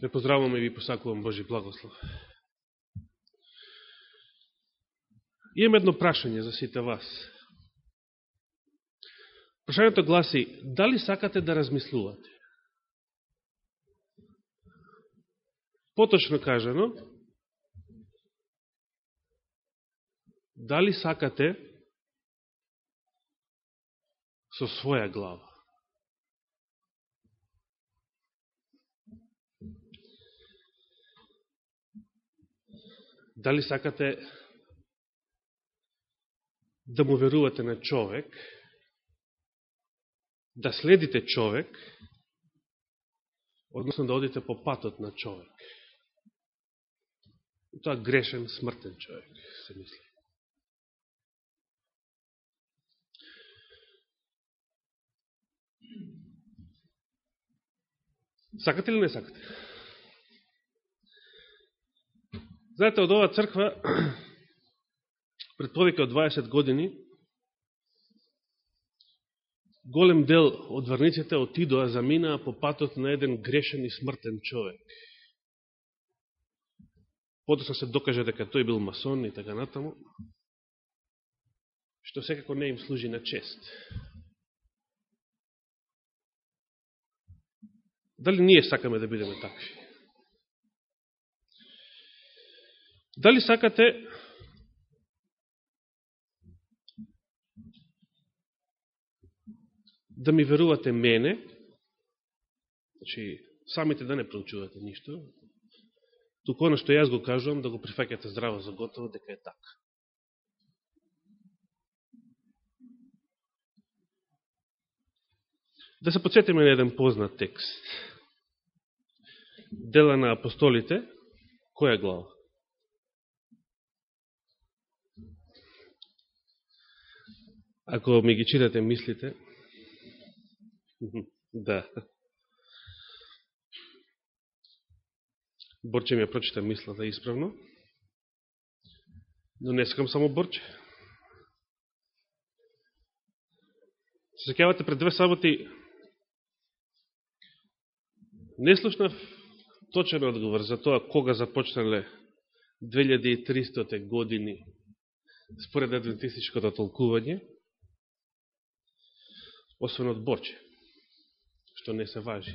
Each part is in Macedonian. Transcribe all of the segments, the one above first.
Ве поздравувам и ви посакувам Божи благослов. Имам едно прашање за сите вас. Прашањето гласи, дали сакате да размислувате? Поточно кажано, дали сакате со своја глава? Дали сакате да му верувате на човек, да следите човек, односно да одите по патот на човек. И тоа грешен, смртен човек, се мисли. Сакате или не сакате? Знаете, од оваа црква, пред повеќе од 20 години, голем дел од врниците отидоа, заминаа по патот на еден грешен и смртен човек. Потоа се докаже дека тој бил масон и така натаму, што секако не им служи на чест. Дали ние сакаме да бидеме такви? Дали сакате да ми верувате мене, значи, самите да не проучувате ништо, туку оно што јас го кажувам, да го прифакате здраво за готово, дека е така. Да се подсетиме на еден познат текст. Дела на апостолите, која глава? Ако ми ги читате мислите, да. Борче ми ја прочита мислата исправно, но не сакам само Борче. Се секјавате пред две саботи не слушнав точен одговор за тоа кога започнале 2300 години според адвентистичкото толкување, освен од Борче, што не се важи.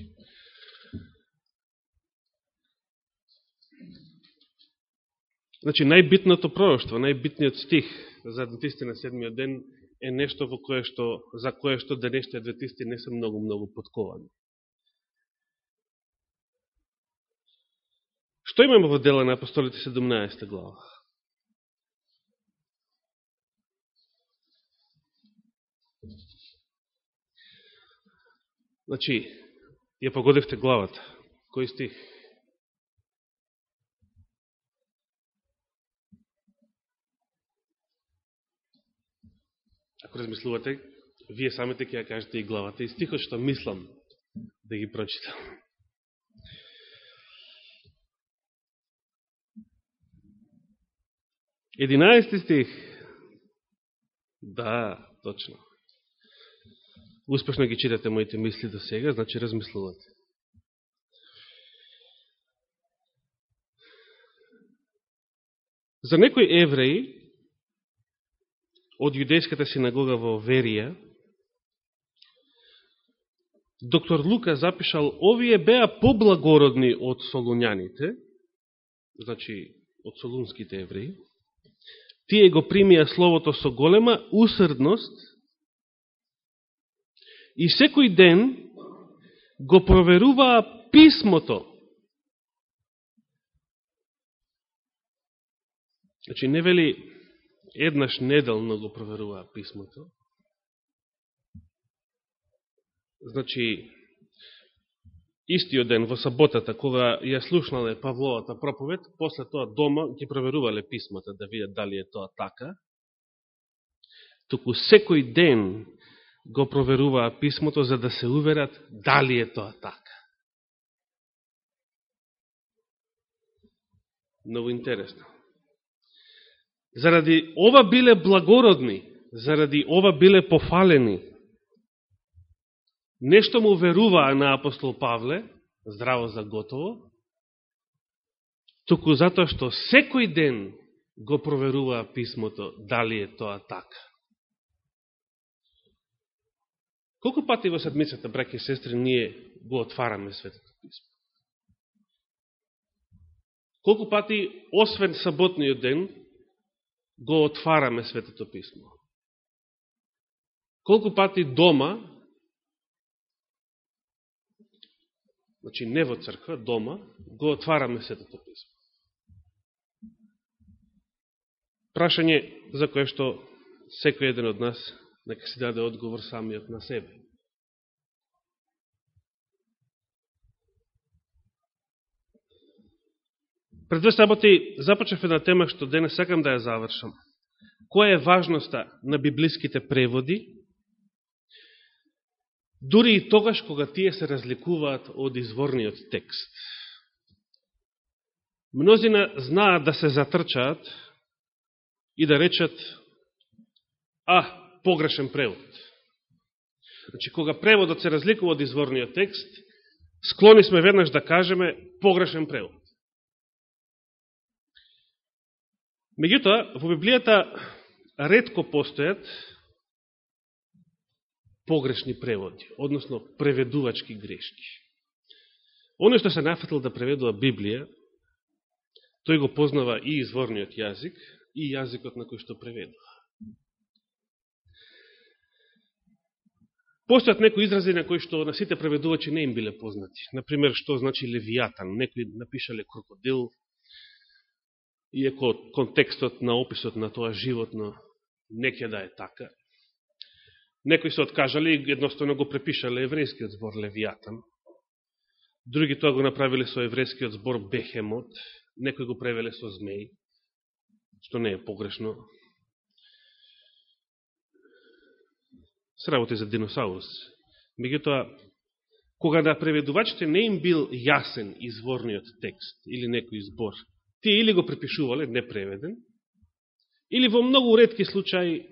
Значи, најбитното пророќство, најбитниот стих за адвентисти на седмиот ден е нешто во кое што, за кое што денешните адвентисти не се многу-многу подковани. Што имаме во дела на апостолите 17 глава? Значи, ја погодивте главата. Кој стих? Ако размислувате, вие самите ќе ја кажете и главата и стихот што мислам да ги прочитам. Единаести стих. Да, точно успешно ги читате моите мисли до сега, значи размислувате. За некои евреи од јудејската синагога во Верија, доктор Лука запишал, овие беа поблагородни од солуњаните, значи од солунските евреи, тие го примија словото со голема усрдност и секој ден го проверуваа писмото. Значи, не вели еднаш неделно го проверуваа писмото. Значи, истиот ден, во саботата, кога ја слушнале Павловата проповед, после тоа дома ги проверувале писмата да видат дали е тоа така. Туку секој ден го проверуваа писмото за да се уверат дали е тоа така. Много интересно. Заради ова биле благородни, заради ова биле пофалени, нешто му веруваа на апостол Павле, здраво за готово, туку затоа што секој ден го проверува писмото, дали е тоа така. Колку пати во седмицата, браки и сестри, ние го отвараме Светото Писмо? Колку пати, освен саботниот ден, го отвараме Светото Писмо? Колку пати дома, значи не во црква, дома, го отвараме Светото Писмо? Прашање за кое што секој еден од нас нека си даде одговор самиот на себе. Пред две саботи започнав една тема што денес сакам да ја завршам. Која е важноста на библиските преводи, дури и тогаш кога тие се разликуваат од изворниот текст. Мнозина знаат да се затрчаат и да речат а, погрешен превод. Значи, кога преводот се разликува од изворниот текст, склони сме веднаш да кажеме погрешен превод. Меѓутоа, во Библијата редко постојат погрешни преводи, односно преведувачки грешки. Оно што се нафатил да преведува Библија, тој го познава и изворниот јазик, и јазикот на кој што преведува. Постојат некои изрази на кои што на сите преведувачи не им биле познати. Например, што значи левијатан. Некои напишале крокодил, иако контекстот на описот на тоа животно неќе да е така. Некои се откажали и едноставно го препишале еврејскиот збор левијатан. Други тоа го направиле со еврејскиот збор бехемот. Некои го превеле со змеј, што не е погрешно. Се работи за диносаурус. Меѓутоа, кога да преведувачите не им бил јасен изворниот текст или некој збор, тие или го препишувале непреведен, или во многу редки случаи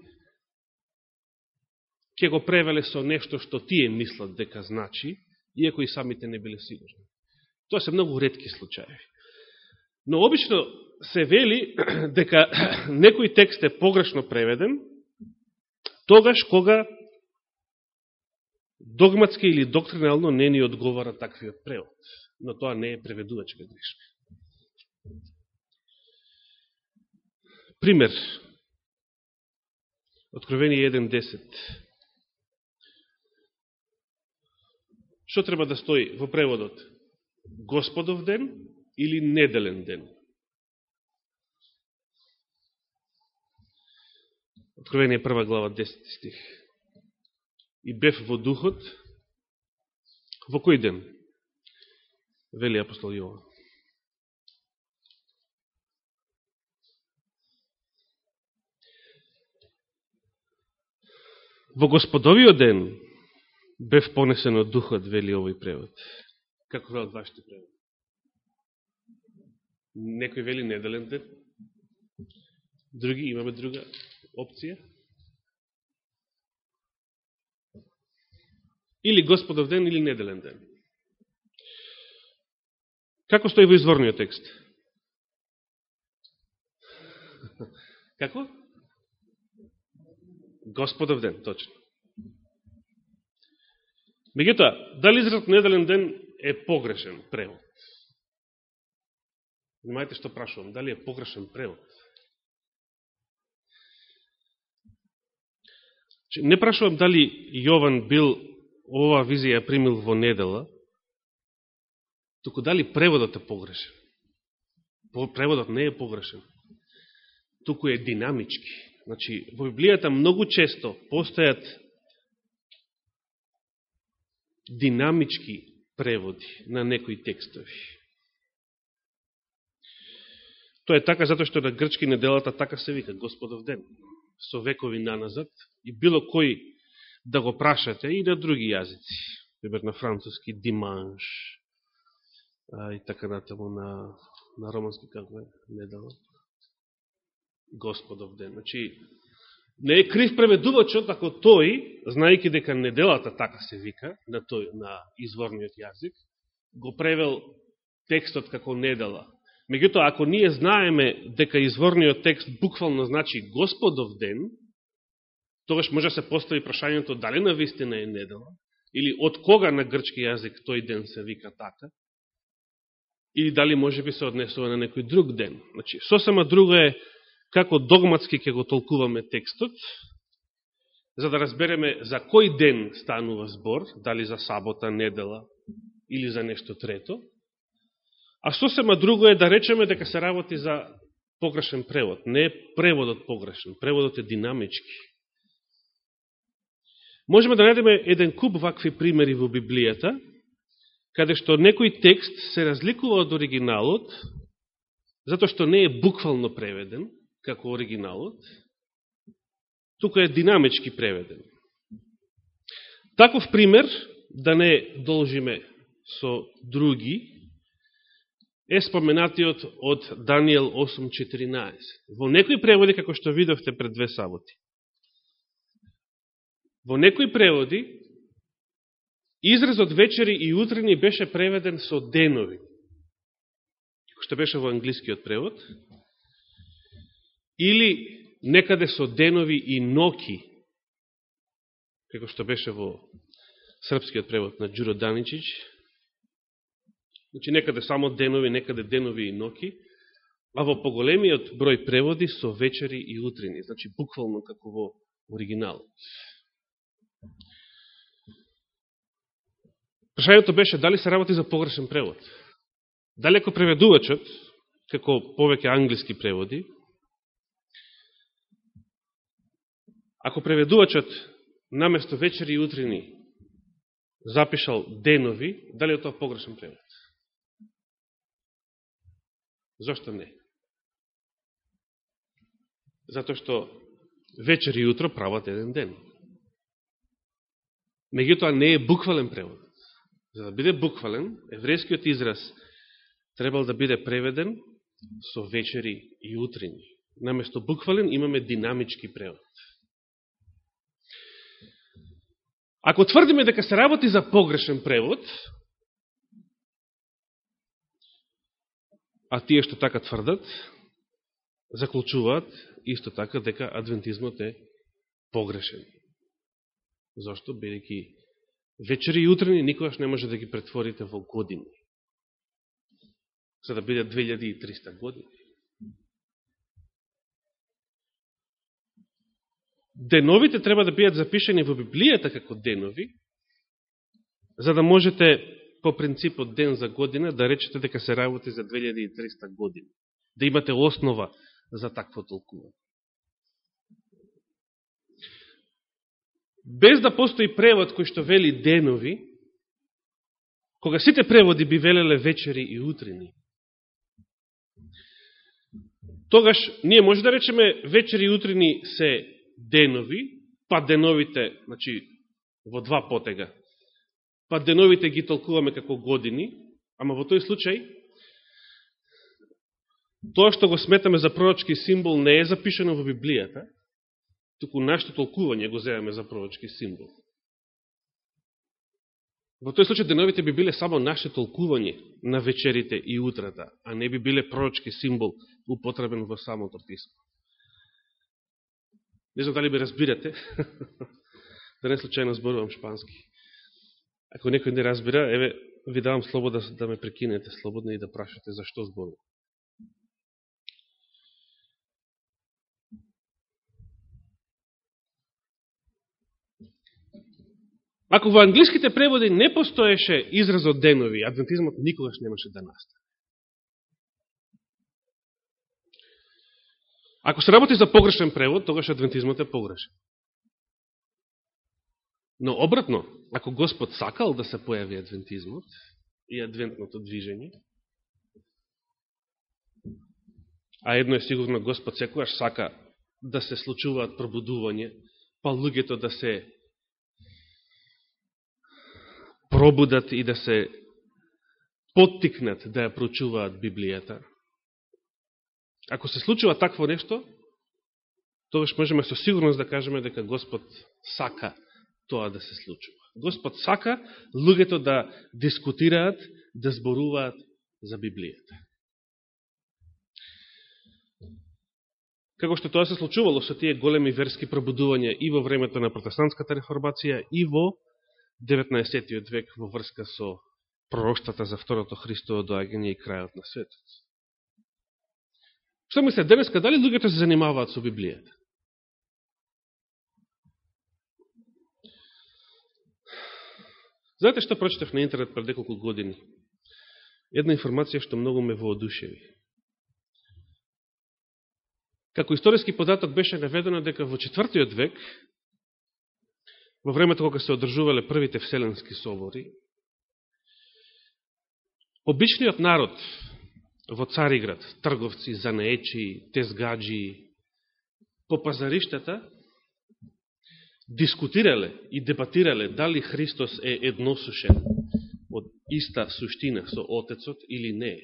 ќе го превеле со нешто што тие мислат дека значи, иако и самите не биле сигурни. Тоа се многу редки случаи. Но обично се вели дека некој текст е погрешно преведен, тогаш кога догматски или доктринално не ни одговара таквиот превод, но тоа не е преведувачка грешка. Пример. Откровение 1.10. Што треба да стои во преводот? Господов ден или неделен ден? Откровение 1 глава 10 стих и бев во духот, во кој ден? Вели апостол Јован. Во Господовиот ден бев понесен од духот, вели овој превод. Како велат вашите превод? Некој вели неделен ден, други имаме друга опција. Или Господов ден, или неделен ден. Како стои во изворниот текст? Како? Господов ден, точно. Мегутоа, дали изразот неделен ден е погрешен превод? Внимајте што прашувам, дали е погрешен превод? Значи, не прашувам дали Јован бил ова визија примил во недела, туку дали преводот е погрешен? Преводот не е погрешен, туку е динамички. Значи, во Библијата многу често постојат динамички преводи на некои текстови. Тоа е така затоа што на грчки неделата така се вика Господов ден, со векови наназад, и било кој да го прашате и на други јазици. Пример на француски диманш и така натаму на, на романски како е недало. Господов ден. Значи, не е крив преведувачот ако тој, знајќи дека неделата така се вика на, тој, на изворниот јазик, го превел текстот како недела. Меѓутоа, ако ние знаеме дека изворниот текст буквално значи Господов ден, тогаш може да се постави прашањето дали на вистина е недела, или од кога на грчки јазик тој ден се вика така, или дали може би се однесува на некој друг ден. Значи, сосема друго е како догматски ќе го толкуваме текстот, за да разбереме за кој ден станува збор, дали за сабота, недела или за нешто трето, а сосема друго е да речеме дека се работи за погрешен превод. Не е преводот погрешен, преводот е динамички. Можеме да најдеме еден куп вакви примери во Библијата, каде што некој текст се разликува од оригиналот, затоа што не е буквално преведен, како оригиналот, тука е динамички преведен. Таков пример, да не должиме со други, е споменатиот од Данијел 8.14. Во некои преводи, како што видовте пред две саботи. Во некои преводи, изразот вечери и утрени беше преведен со денови, што беше во англискиот превод, или некаде со денови и ноки, како што беше во српскиот превод на Джуро Даничич, значи некаде само денови, некаде денови и ноки, а во поголемиот број преводи со вечери и утрени, значи буквално како во оригиналот. Прашањето беше дали се работи за погрешен превод. Дали ако преведувачот, како повеќе англиски преводи, ако преведувачот наместо вечери и утрини запишал денови, дали е тоа погрешен превод? Зошто не? Зато што вечер и утро прават еден ден. Меѓутоа не е буквален превод. За да биде буквален, еврејскиот израз требал да биде преведен со вечери и утрини. Наместо буквален имаме динамички превод. Ако тврдиме дека се работи за погрешен превод, а тие што така тврдат, заклучуваат исто така дека адвентизмот е погрешен. Зошто? Бидеќи вечери и утрени никогаш не може да ги претворите во години. За да биде 2300 години. Деновите треба да бидат запишени во Библијата како денови, за да можете по принципот ден за година да речете дека се работи за 2300 години. Да имате основа за такво толкување. Без да постои превод кој што вели денови, кога сите преводи би велеле вечери и утрини, тогаш ние може да речеме вечери и утрини се денови, па деновите, значи, во два потега, па деновите ги толкуваме како години, ама во тој случај, тоа што го сметаме за пророчки символ не е запишено во Библијата, туку нашето толкување го земаме за пророчки символ. Во тој случај деновите би биле само наше толкување на вечерите и утрата, а не би биле пророчки символ употребен во самото писмо. Не знам дали би разбирате, да не случајно зборувам шпански. Ако некој не разбира, еве, ви давам слобода да ме прекинете слободно и да прашате зашто зборувам. Ако во англиските преводи не постоеше изразот денови, адвентизмот никогаш немаше да настане. Ако се работи за погрешен превод, тогаш адвентизмот е погрешен. Но обратно, ако Господ сакал да се појави адвентизмот и адвентното движење, а едно е сигурно Господ секојаш сака да се случуваат пробудување, па луѓето да се пробудат и да се поттикнат да ја прочуваат Библијата. Ако се случува такво нешто, тогаш можеме со сигурност да кажеме дека Господ сака тоа да се случува. Господ сака луѓето да дискутираат, да зборуваат за Библијата. како што тоа се случувало со тие големи верски пробудувања и во времето на протестантската реформација и во 19. век во врска со пророштата за второто Христово доаѓање и крајот на светот. Што мисле, денеска дали луѓето се занимаваат со Библијата? Знаете што прочитав на интернет пред неколку години? Една информација што многу ме воодушеви. Како историски податок беше наведено дека во четвртиот век, во времето кога се одржувале првите вселенски собори, обичниот народ во Цариград, трговци, занаечи, тезгаджи, по пазариштата, дискутирале и дебатирале дали Христос е едносушен од иста суштина со Отецот или не.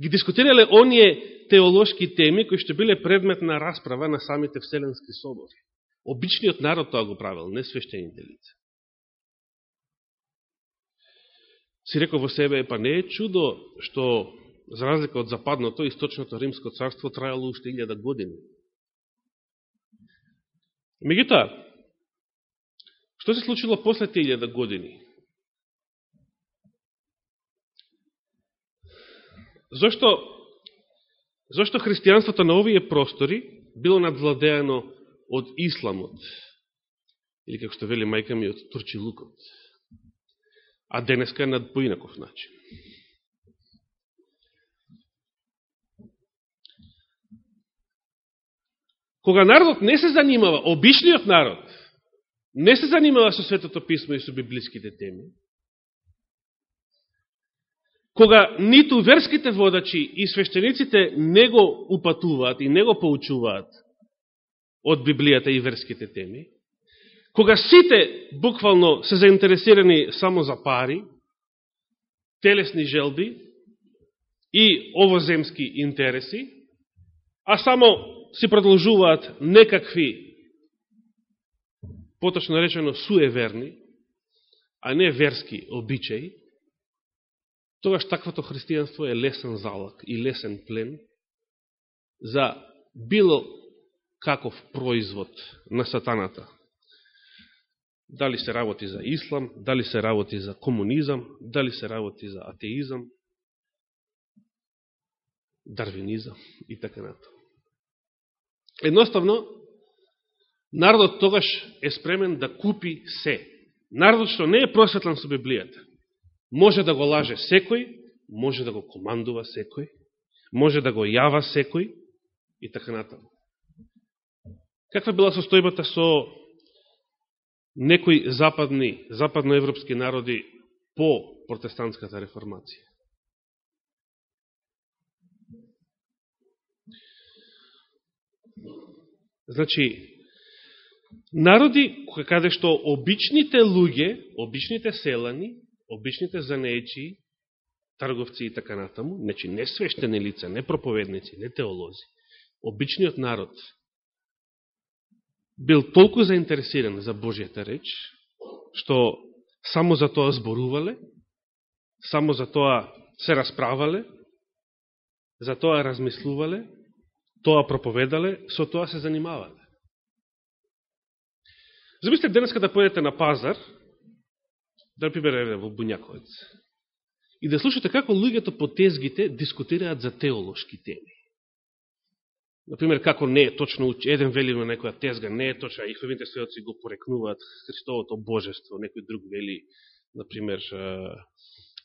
Ги дискутирале оние теолошки теми кои што биле предмет на расправа на самите Вселенски собори. Обичниот народ тоа го правил, не свештените лица. Си рекол во себе, па не е чудо што, за разлика од западното, источното римско царство трајало уште илјада години. Мегутоа, што се случило после те илјада години? Зошто, зошто христијанството на овие простори било надвладеано од исламот, или како што вели мајка ми, од турчилукот, а денеска над поинаков начин. Кога народот не се занимава, обичниот народ, не се занимава со Светото Писмо и со библиските теми, кога ниту верските водачи и свештениците не го упатуваат и не го поучуваат од Библијата и верските теми, кога сите буквално се заинтересирани само за пари, телесни желби и овоземски интереси, а само си продолжуваат некакви, поточно речено, суеверни, а не верски обичаи, тогаш таквото христијанство е лесен залак и лесен плен за било каков производ на сатаната. Дали се работи за ислам, дали се работи за комунизам, дали се работи за атеизам, дарвинизам и така натаму. Едноставно, народот тогаш е спремен да купи се. Народот што не е просветлен со Библијата, може да го лаже секој, може да го командува секој, може да го јава секој и така натаму. Каква била состојбата со некои западни, западноевропски народи по протестантската реформација? Значи, народи каде што обичните луѓе, обичните селани, обичните занеечи, трговци и така натаму, значи не свештени лица, не проповедници, не теолози, обичниот народ бил толку заинтересиран за Божијата реч, што само за тоа зборувале, само за тоа се расправале, за тоа размислувале, тоа проповедале, со тоа се занимавале. Замислите денеска да поедете на пазар, да например во Буњаковец, и да слушате како луѓето по тезгите дискутираат за теолошки теми. Например, како не е точно, еден вели на некоја тезга, не е точно, и ховите сведоци го порекнуваат значи, Христовото божество, некој друг вели, например,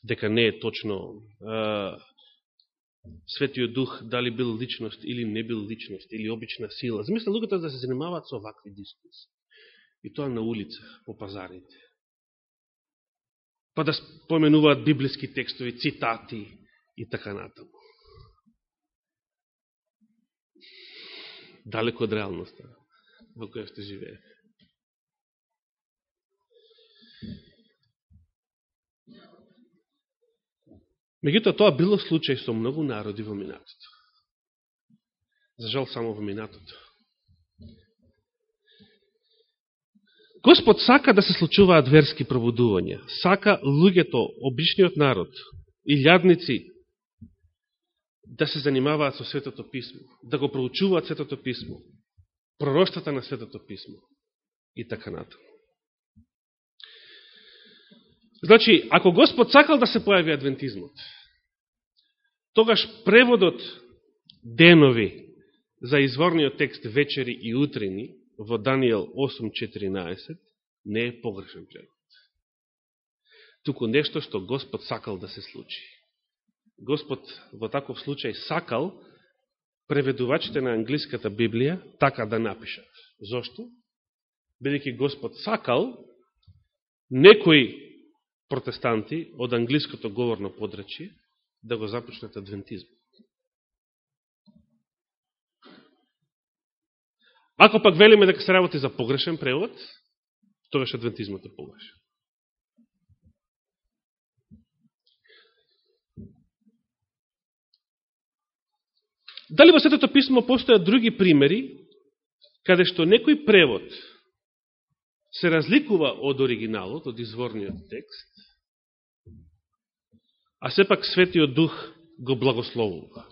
дека не е точно Светиот Дух дали бил личност или не бил личност, или обична сила. Замисля луѓето да се занимаваат со овакви дискусии. И тоа на улица, по пазарите. Па да споменуваат библиски текстови, цитати и така натаму. Далеко од реалноста во која сте живеете. Меѓутоа, тоа било случај со многу народи во минатото. За жал, само во минатото. Господ сака да се случуваат верски пробудувања. Сака луѓето, обичниот народ и да се занимаваат со Светото Писмо, да го проучуваат Светото Писмо, пророштата на Светото Писмо и така натаму. Значи, ако Господ сакал да се појави адвентизмот, тогаш преводот денови за изворниот текст вечери и утрени во Данијел 8.14 не е погрешен превод. Туку нешто што Господ сакал да се случи. Господ во таков случај сакал преведувачите на англиската Библија така да напишат. Зошто? Бидеќи Господ сакал некои протестанти од англиското говорно подрачје да го започнат адвентизм. Ако пак велиме дека се работи за погрешен превод, тогаш адвентизмот е погрешен. Дали во Светото Писмо постојат други примери, каде што некој превод се разликува од оригиналот, од изворниот текст, а сепак Светиот Дух го благословува.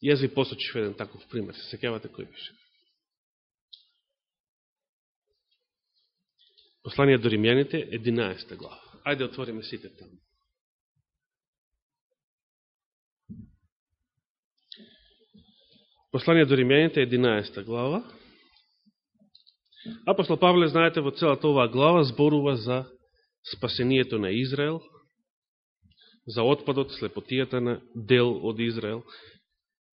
Јас ви посочив еден таков пример. Се секјавате кој беше? Послание до римјаните, 11 глава. Ајде отвориме сите таму. Послание до римјаните, 11 глава. Апостол Павле, знаете, во целата оваа глава зборува за спасението на Израел, за отпадот, слепотијата на дел од Израел,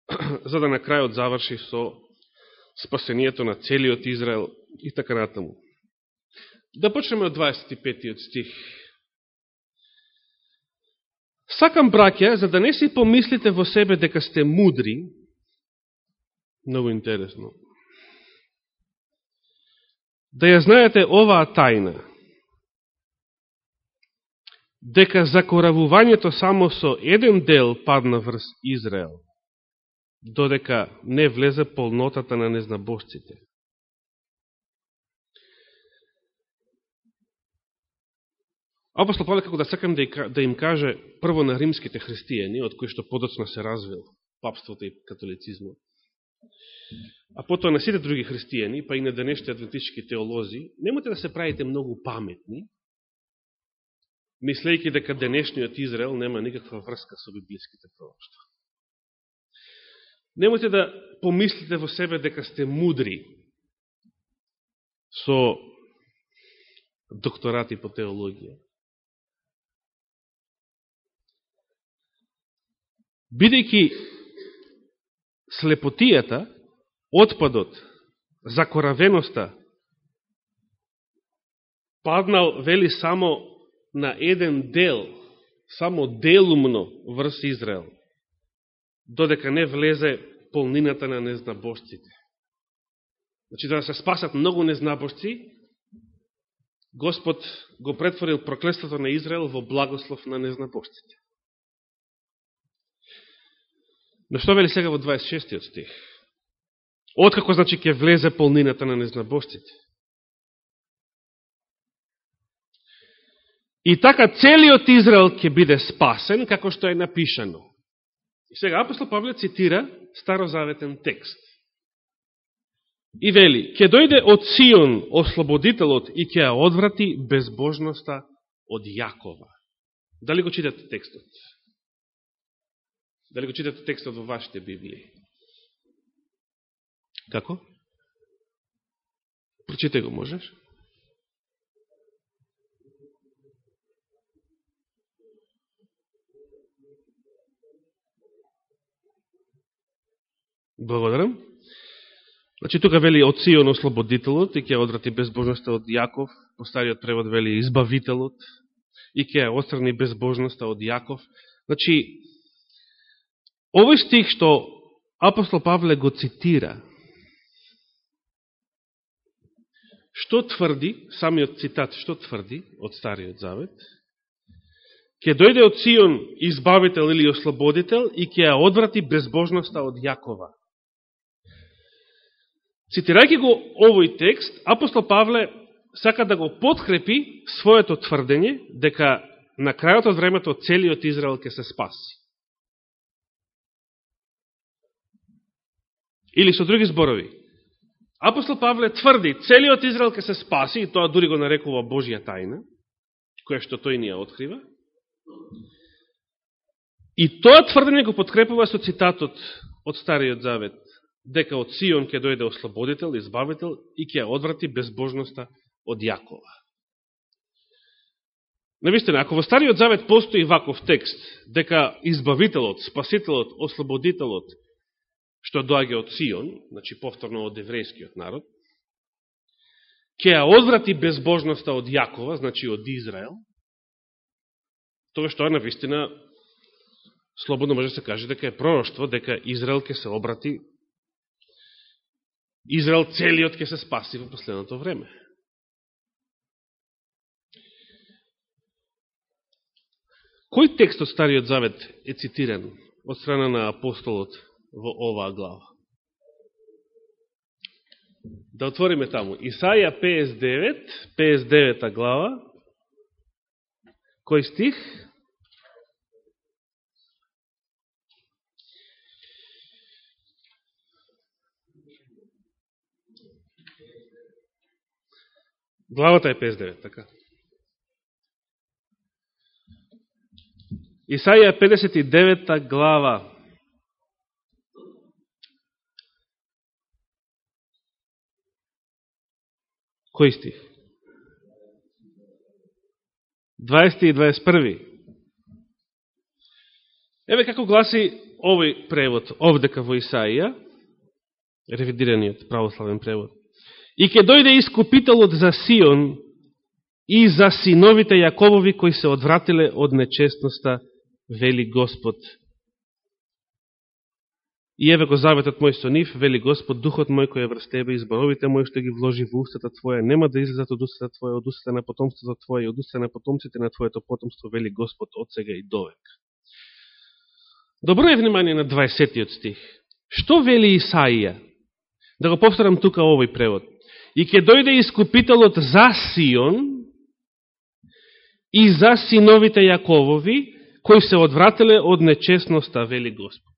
за да на крајот заврши со спасението на целиот Израел и така натаму. Да почнеме од 25 стих. Сакам, браќа, за да не си помислите во себе дека сте мудри, много интересно, да ја знаете оваа тајна, дека закоравувањето само со еден дел падна врз Израел, додека не влезе полнотата на незнабожците. Апостол Павле како да сакам да, да, им каже прво на римските христијани, од кои што подоцна се развил папството и католицизмот, а потоа на сите други христијани, па и на денешните адвентички теолози, немате да се правите многу паметни, мислејќи дека денешниот Израел нема никаква врска со библиските пророќства. Немате да помислите во себе дека сте мудри со докторати по теологија. Бидејќи слепотијата отпадот, закоравеноста, паднал, вели, само на еден дел, само делумно врз Израел, додека не влезе полнината на незнабожците. Значи, да се спасат многу незнабожци, Господ го претворил проклеството на Израел во благослов на незнабожците. Но што вели сега во 26 стих? Откако, значи, ќе влезе полнината на незнабожците? И така целиот Израел ќе биде спасен, како што е напишано. И сега апостол Павле цитира старозаветен текст. И вели, ќе дојде од Сион ослободителот и ќе ја одврати безбожноста од Јакова. Дали го читате текстот? Дали го читате текстот во вашите Библии? Како? Прочитај го, можеш? Благодарам. Значи, тука вели од Сион ослободителот и ќе одрати безбожноста од Јаков, по стариот превод вели избавителот и ќе острани безбожноста од Јаков. Значи, овој стих што апостол Павле го цитира, Што тврди, самиот цитат, што тврди од Стариот Завет? Ке дојде од Сион избавител или ослободител и ќе ја одврати безбожноста од Јакова. Цитирајќи го овој текст, апостол Павле сака да го подкрепи своето тврдење дека на крајот од времето целиот Израел ќе се спаси. Или со други зборови, апостол Павле тврди, целиот Израел ке се спаси, и тоа дури го нарекува Божија тајна, која што тој ни ја открива, и тоа тврдење го подкрепува со цитатот од Стариот Завет, дека од Сион ќе дојде ослободител, избавител и ќе одврати безбожноста од Јакова. Навистина, ако во Стариот Завет постои ваков текст, дека избавителот, спасителот, ослободителот, што доаѓа од Сион, значи повторно од еврејскиот народ, ќе ја одврати безбожноста од Јакова, значи од Израел, тоа што е на вистина слободно може да се каже дека е пророќство, дека Израел ќе се обрати Израел целиот ќе се спаси во последното време. Кој текст од Стариот Завет е цитиран од страна на апостолот во оваа глава? Да отвориме таму. Исаја 59, 59 глава. Кој стих? Главата е 59, така. Исаја 59 глава. Кој стих? 20 и 21. Еве како гласи овој превод овдека во Исаија, ревидираниот православен превод. И ке дојде искупителот за Сион и за синовите Јаковови кои се одвратиле од нечестноста, вели Господ. И еве го заветот мој со нив, вели Господ, духот мој кој е врз тебе, изборовите мој што ги вложи во устата твоја, нема да излезат од устата твоја, од устата на потомството твоја и од устата на потомците на твоето потомство, вели Господ, од сега и довек. Добро е внимание на 20 стих. Што вели Исаија? Да го повторам тука овој превод и ќе дојде искупителот за Сион и за синовите Јаковови, кои се одврателе од нечестноста, вели Господ.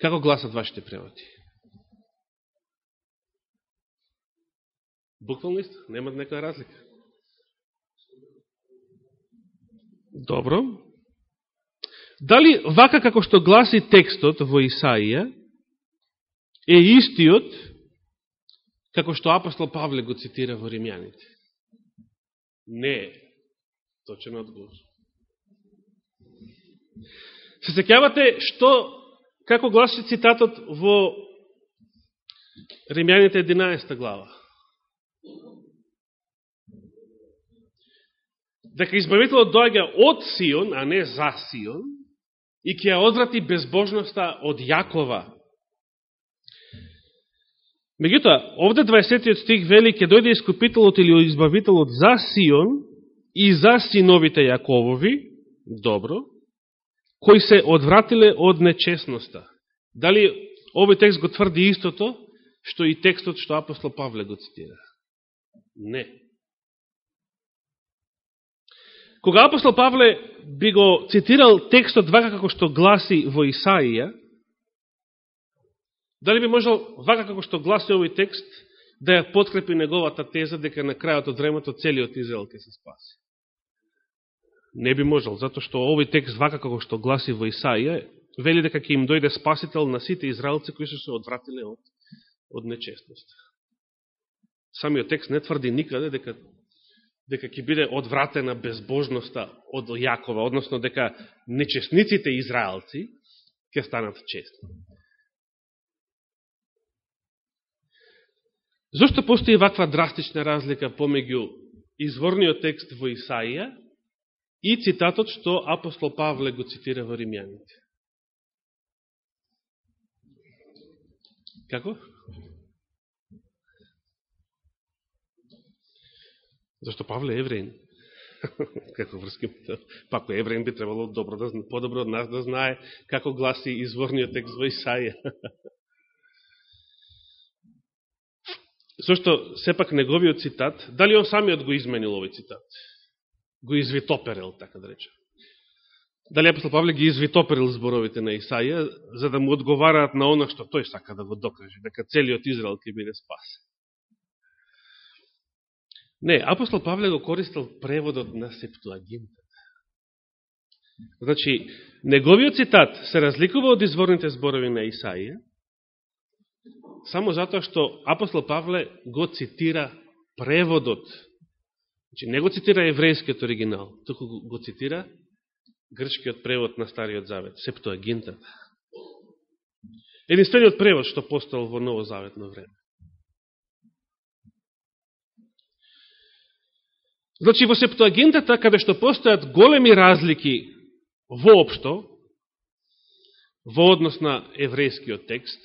Како гласат вашите преводи? Буквално исто, нема некоја разлика. Добро. Дали вака како што гласи текстот во Исаија, е истиот како што апостол Павле го цитира во Римјаните. Не е. Точен одговор. Се секјавате што, како гласи цитатот во Римјаните 11 глава? Дека избавителот доаѓа од Сион, а не за Сион, и ќе ја одврати безбожноста од Јакова, Меѓутоа, овде 20 стих вели ќе дојде искупителот или избавителот за Сион и за синовите Јаковови, добро, кои се одвратиле од нечестноста. Дали овој текст го тврди истото, што и текстот што апостол Павле го цитира? Не. Кога апостол Павле би го цитирал текстот вака како што гласи во Исаија, Дали би можел, вака како што гласи овој текст, да ја подкрепи неговата теза дека на крајот од времето целиот Израел ќе се спаси? Не би можел, затоа што овој текст, вака како што гласи во Исаија, вели дека ќе им дојде спасител на сите израелци кои се одвратиле од, од нечестност. Самиот текст не тврди никаде дека дека ќе биде одвратена безбожноста од Јакова, односно дека нечестниците израелци ќе станат честни. Зошто постои ваква драстична разлика помеѓу изворниот текст во Исаија и цитатот што апостол Павле го цитира во Римјаните? Како? Зашто Павле е евреин? како Па Пако евреин би требало добро да, подобро од нас да знае како гласи изворниот текст во Исаија. Зашто сепак неговиот цитат, дали он самиот го изменил овој цитат? Го извитоперил така да речем. дали апостол Павле ги извитоперил зборовите на Исаија, за да му одговараат на оно што тој сака да го докаже, дека целиот Израел ќе биде спасен. Не, апостол Павле го користил преводот на Септуагинта. Значи, неговиот цитат се разликува од изворните зборови на Исаија, само затоа што апостол Павле го цитира преводот. Значи, не го цитира еврејскиот оригинал, току го цитира грчкиот превод на Стариот Завет, Септоагинтата. Единствениот превод што постал во Ново Заветно време. Значи, во Септоагинтата, каде што постојат големи разлики воопшто, во однос на еврејскиот текст,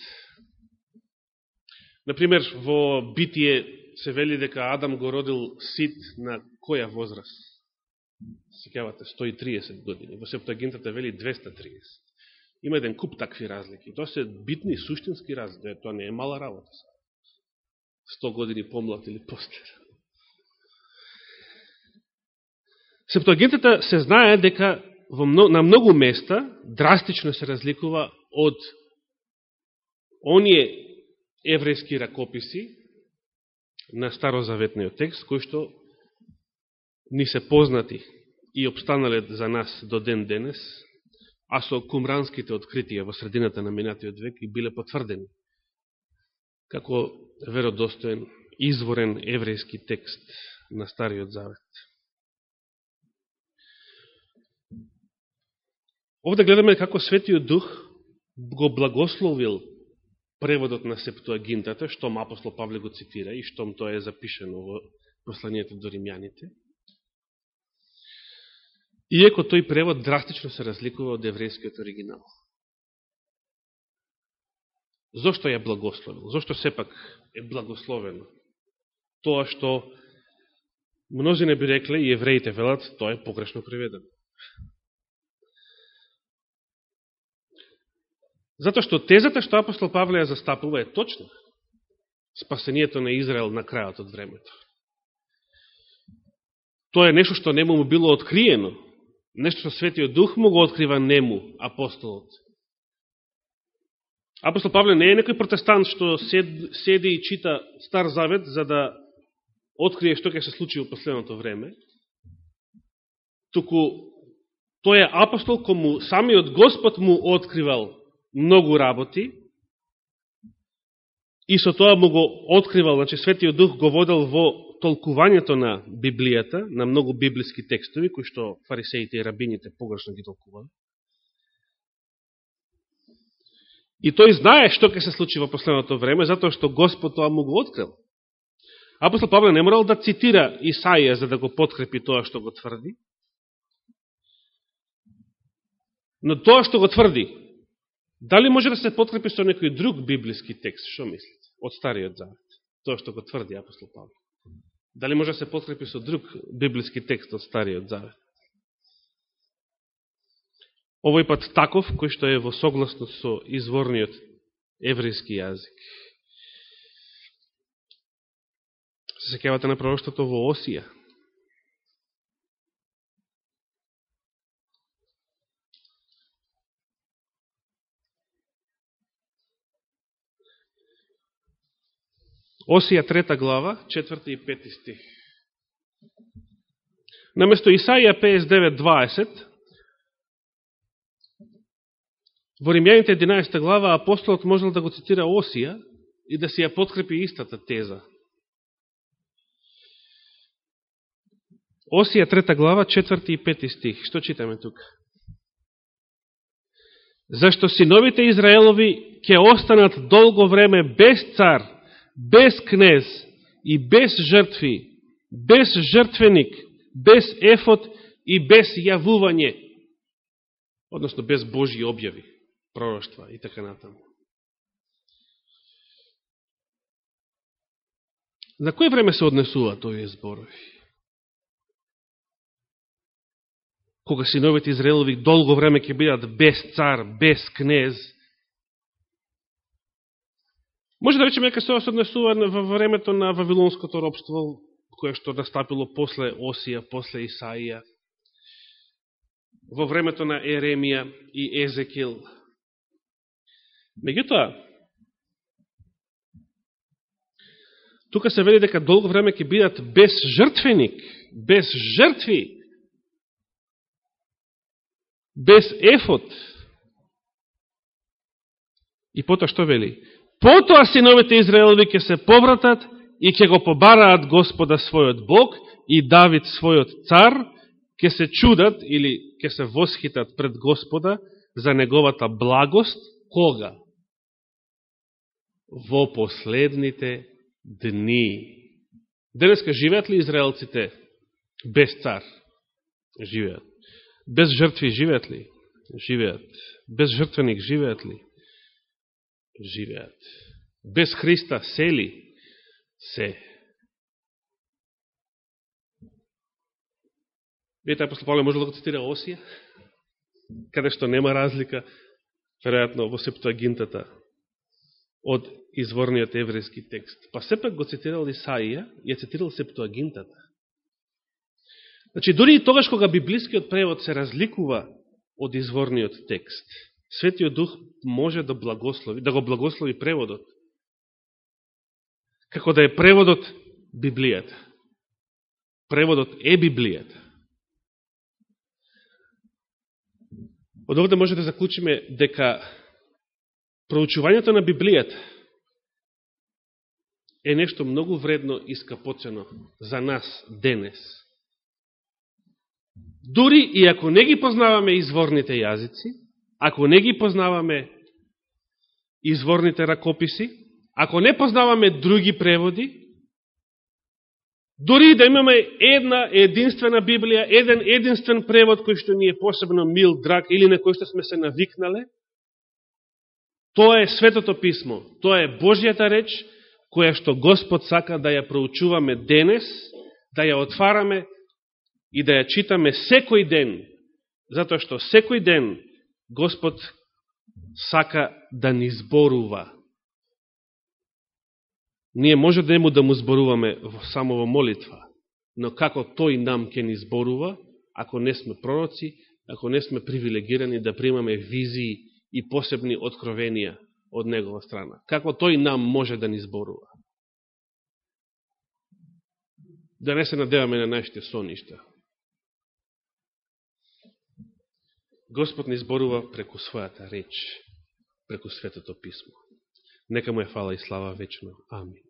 например, во Битие се вели дека Адам го родил сит на која возраст? Секавате, 130 години. Во Септуагинтата вели 230. Има еден куп такви разлики. Тоа се битни, суштински разлики. Тоа не е мала работа. 100 години помлад или постер. Септуагинтата се знае дека во много, на многу места драстично се разликува од оние еврејски ракописи на старозаветниот текст, кои што ни се познати и обстанале за нас до ден денес, а со кумранските откритија во средината на минатиот век и биле потврдени како веродостоен изворен еврејски текст на Стариот Завет. Овде гледаме како Светиот Дух го благословил преводот на Септуагинтата, штом апостол Павле го цитира и штом тоа е запишено во посланието до римјаните. Иеко тој превод драстично се разликува од еврејскиот оригинал. Зошто ја благословил? Зошто сепак е благословено? Тоа што мнозине би рекле и евреите велат, тоа е погрешно преведено. Затоа што тезата што апостол Павле ја застапува е точна. Спасението на Израел на крајот од времето. Тоа е нешто што нему му било откриено. Нешто што Светиот Дух му го открива нему, апостолот. Апостол Павле не е некој протестант што седи и чита Стар Завет за да открие што ќе се случи во последното време. Туку тој е апостол кому самиот Господ му откривал многу работи и со тоа му го откривал, значи Светиот Дух го водел во толкувањето на Библијата, на многу библиски текстови, кои што фарисеите и рабините погрешно ги толкувале. И тој знае што ќе се случи во последното време, затоа што Господ тоа му го открил. Апостол Павле не морал да цитира Исаија за да го подкрепи тоа што го тврди. Но тоа што го тврди, Дали може да се подкрепи со некој друг библиски текст? Што мислите? Од Стариот Завет. Тоа што го тврди апостол Павле. Дали може да се подкрепи со друг библиски текст од Стариот Завет? Овој пат таков, кој што е во согласност со изворниот еврејски јазик. Се секевате на пророштото во Осија. Осија трета глава, четврти и пети стих. Наместо Исаија 59.20, во Римјаните 11 глава апостолот можел да го цитира Осија и да си ја подкрепи истата теза. Осија трета глава, четврти и пети стих. Што читаме тука? Зашто синовите Израелови ќе останат долго време без цар, без кнез и без жртви, без жртвеник, без ефот и без јавување, односно без Божи објави, пророќства и така натаму. На кој време се однесува овие зборови? Кога синовите Израелови долго време ќе бидат без цар, без кнез, Може да речеме дека се однесува во времето на Вавилонското робство, кое што настапило после Осија, после Исаија. во времето на Еремија и Езекил. Меѓутоа, тука се вели дека долго време ќе бидат без жртвеник, без жртви, без ефот. И потоа што вели? Потоа синовите Израелови ќе се повратат и ќе го побараат Господа својот Бог и Давид својот цар, ќе се чудат или ќе се восхитат пред Господа за неговата благост, кога? Во последните дни. Денеска живеат ли израелците без цар? Живеат. Без жртви живеат ли? Живеат. Без жртвеник живеат ли? Живеат. Без Христа сели? Се. Видите, апостол Павле може да го цитира Осија, каде што нема разлика, веројатно во Септуагинтата, од изворниот еврејски текст. Па сепак го цитирал Исаија, ја цитирал Септуагинтата. Значи, дори и тогаш кога библискиот превод се разликува од изворниот текст, Светиот Дух може да благослови, да го благослови преводот. Како да е преводот Библијата. Преводот е Библијата. Од овде може да заклучиме дека проучувањето на Библијата е нешто многу вредно и скапоцено за нас денес. Дури и ако не ги познаваме изворните јазици, ако не ги познаваме изворните ракописи, ако не познаваме други преводи, Дори да имаме една единствена Библија, еден единствен превод кој што ни е посебно мил, драг или на кој што сме се навикнале, тоа е Светото Писмо, тоа е Божијата реч, која што Господ сака да ја проучуваме денес, да ја отвараме и да ја читаме секој ден, затоа што секој ден Господ сака да ни зборува Ние може да му да му зборуваме само во молитва, но како тој нам ке ни зборува, ако не сме пророци, ако не сме привилегирани да примаме визии и посебни откровенија од негова страна. Како тој нам може да ни зборува? Да не се надеваме на нашите соништа. Господ не зборува преку својата реч, преку Светото Писмо. Нека му е фала и слава вечно. Амин.